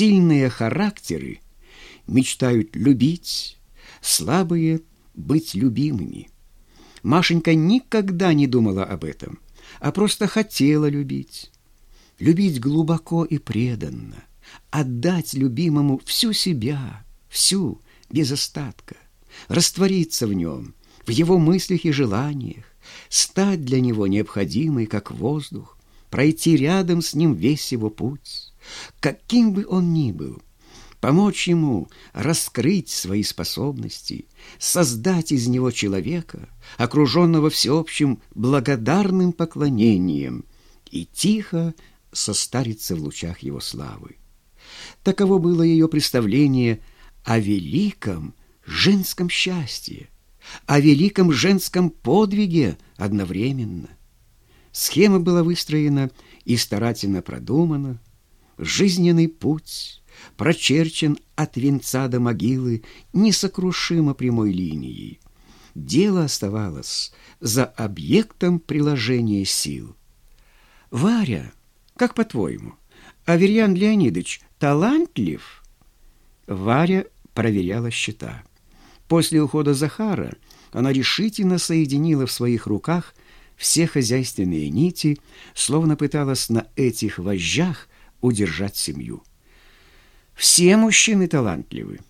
Сильные характеры мечтают любить, слабые — быть любимыми. Машенька никогда не думала об этом, а просто хотела любить. Любить глубоко и преданно, отдать любимому всю себя, всю, без остатка, раствориться в нем, в его мыслях и желаниях, стать для него необходимой, как воздух, пройти рядом с ним весь его путь, каким бы он ни был, помочь ему раскрыть свои способности, создать из него человека, окруженного всеобщим благодарным поклонением, и тихо состариться в лучах его славы. Таково было ее представление о великом женском счастье, о великом женском подвиге одновременно. Схема была выстроена и старательно продумана, жизненный путь прочерчен от венца до могилы несокрушимо прямой линией. Дело оставалось за объектом приложения сил. «Варя, как по-твоему, Аверьян Леонидович талантлив?» Варя проверяла счета. После ухода Захара она решительно соединила в своих руках все хозяйственные нити, словно пыталась на этих вожжах удержать семью. Все мужчины талантливы.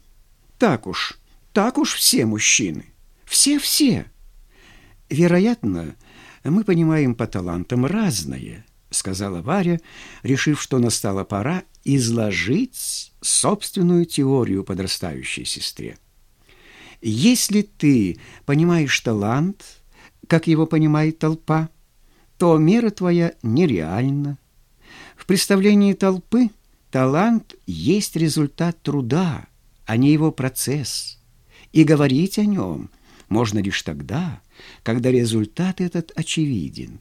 Так уж, так уж все мужчины. Все-все. Вероятно, мы понимаем по талантам разное, сказала Варя, решив, что настала пора изложить собственную теорию подрастающей сестре. Если ты понимаешь талант, как его понимает толпа, то мера твоя нереальна. В представлении толпы талант есть результат труда, а не его процесс. И говорить о нем можно лишь тогда, когда результат этот очевиден.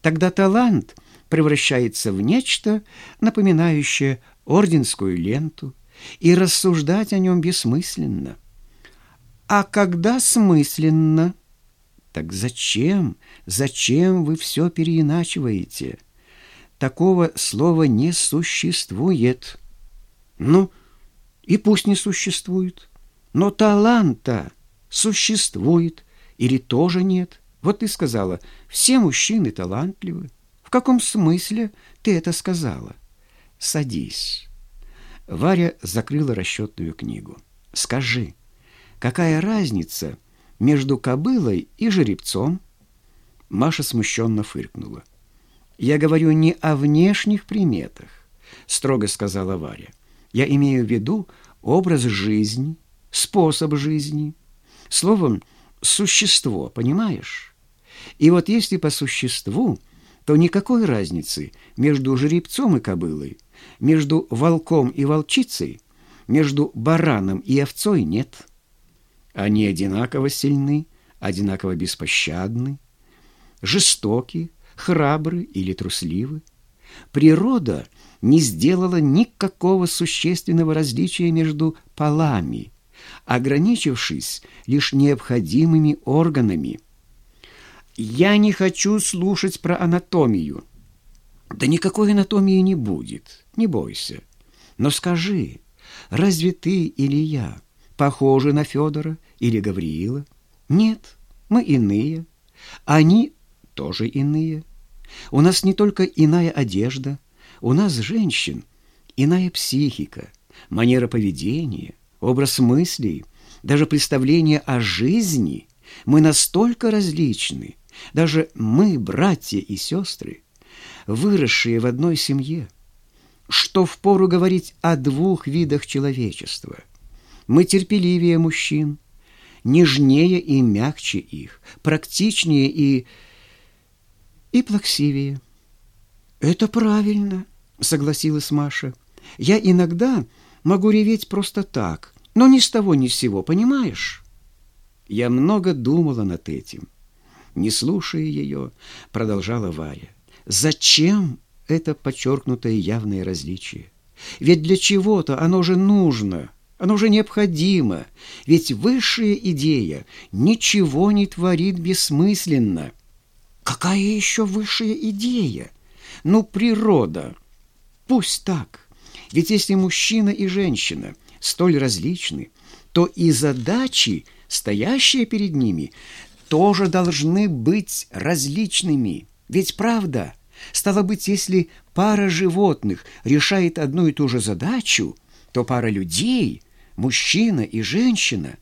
Тогда талант превращается в нечто, напоминающее орденскую ленту, и рассуждать о нем бессмысленно. А когда смысленно? Так зачем, зачем вы все переиначиваете? Такого слова не существует. Ну, и пусть не существует. Но таланта существует или тоже нет. Вот ты сказала, все мужчины талантливы. В каком смысле ты это сказала? Садись. Варя закрыла расчетную книгу. Скажи, Какая разница между кобылой и жеребцом? Маша смущенно фыркнула. «Я говорю не о внешних приметах», — строго сказала Варя. «Я имею в виду образ жизни, способ жизни, словом, существо, понимаешь? И вот если по существу, то никакой разницы между жеребцом и кобылой, между волком и волчицей, между бараном и овцой нет». Они одинаково сильны, одинаково беспощадны, жестоки, храбры или трусливы. Природа не сделала никакого существенного различия между полами, ограничившись лишь необходимыми органами. «Я не хочу слушать про анатомию». «Да никакой анатомии не будет, не бойся. Но скажи, разве ты или я похожи на Федора или Гавриила. Нет, мы иные. Они тоже иные. У нас не только иная одежда, у нас, женщин, иная психика, манера поведения, образ мыслей, даже представление о жизни. Мы настолько различны, даже мы, братья и сестры, выросшие в одной семье, что впору говорить о двух видах человечества – мы терпеливее мужчин, нежнее и мягче их, практичнее и... и плаксивее. «Это правильно», — согласилась Маша. «Я иногда могу реветь просто так, но ни с того ни с сего, понимаешь?» Я много думала над этим. Не слушая ее, продолжала Варя. «Зачем это подчеркнутое явное различие? Ведь для чего-то оно же нужно». Оно уже необходимо, ведь высшая идея ничего не творит бессмысленно. Какая еще высшая идея? Ну, природа. Пусть так. Ведь если мужчина и женщина столь различны, то и задачи, стоящие перед ними, тоже должны быть различными. Ведь правда, стало быть, если пара животных решает одну и ту же задачу, то пара людей, мужчина и женщина,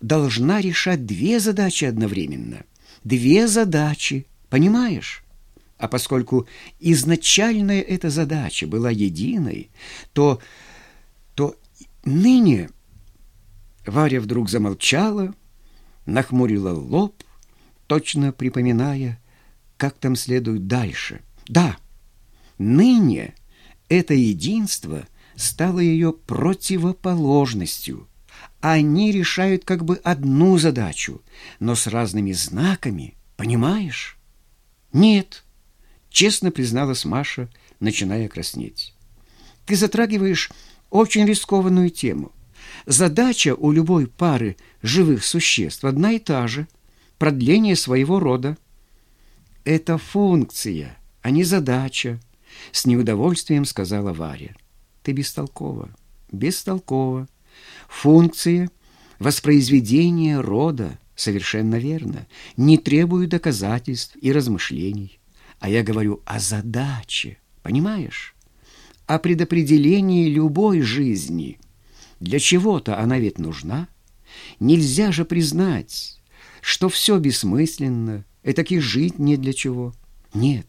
должна решать две задачи одновременно. Две задачи, понимаешь? А поскольку изначальная эта задача была единой, то, то ныне Варя вдруг замолчала, нахмурила лоб, точно припоминая, как там следует дальше. Да, ныне это единство стало ее противоположностью. Они решают как бы одну задачу, но с разными знаками, понимаешь? Нет, честно призналась Маша, начиная краснеть. Ты затрагиваешь очень рискованную тему. Задача у любой пары живых существ одна и та же – продление своего рода. Это функция, а не задача, с неудовольствием сказала Варя. Ты бестолкова, бестолкова. Функция воспроизведения рода совершенно верно, не требует доказательств и размышлений. А я говорю о задаче, понимаешь? О предопределении любой жизни. Для чего-то она ведь нужна. Нельзя же признать, что все бессмысленно, и таки жить не для чего. Нет,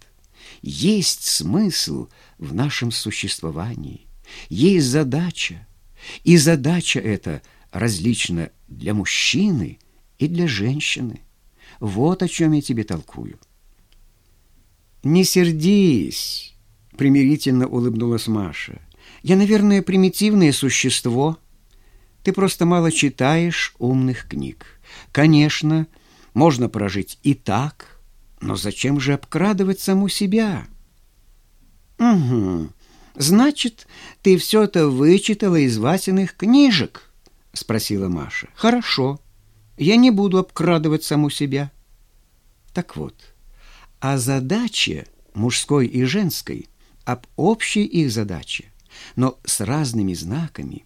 есть смысл в нашем существовании, есть задача, и задача эта различна для мужчины и для женщины. Вот о чем я тебе толкую. «Не сердись!» — примирительно улыбнулась Маша. «Я, наверное, примитивное существо. Ты просто мало читаешь умных книг. Конечно, можно прожить и так, но зачем же обкрадывать саму себя?» «Угу. Значит, ты все это вычитала из Васиных книжек?» — спросила Маша. «Хорошо. Я не буду обкрадывать саму себя». Так вот о задаче мужской и женской, об общей их задаче, но с разными знаками.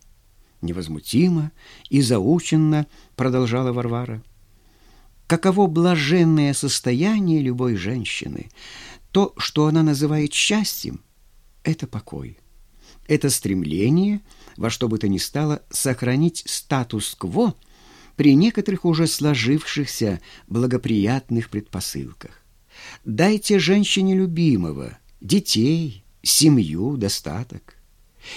Невозмутимо и заученно продолжала Варвара. Каково блаженное состояние любой женщины, то, что она называет счастьем, это покой. Это стремление во что бы то ни стало сохранить статус-кво при некоторых уже сложившихся благоприятных предпосылках. Дайте женщине любимого, детей, семью, достаток.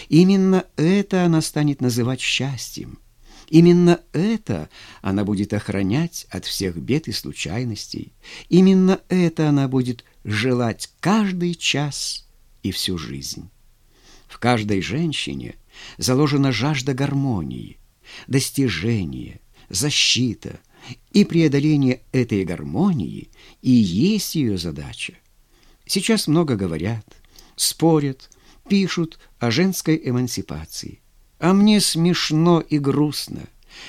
Именно это она станет называть счастьем. Именно это она будет охранять от всех бед и случайностей. Именно это она будет желать каждый час и всю жизнь. В каждой женщине заложена жажда гармонии, достижения, защита – и преодоление этой гармонии и есть ее задача. Сейчас много говорят, спорят, пишут о женской эмансипации. А мне смешно и грустно.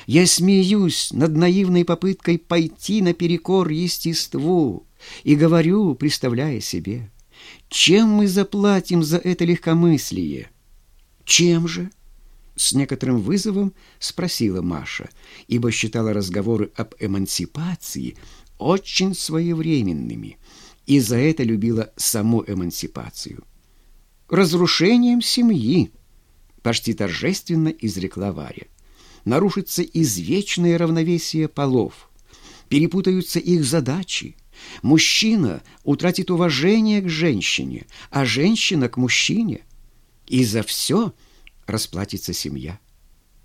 Я смеюсь над наивной попыткой пойти наперекор естеству и говорю, представляя себе, чем мы заплатим за это легкомыслие? Чем же? С некоторым вызовом спросила Маша, ибо считала разговоры об эмансипации очень своевременными и за это любила саму эмансипацию. «Разрушением семьи», — почти торжественно изрекла Варя. «Нарушится извечное равновесие полов, перепутаются их задачи, мужчина утратит уважение к женщине, а женщина к мужчине. И за все — расплатится семья.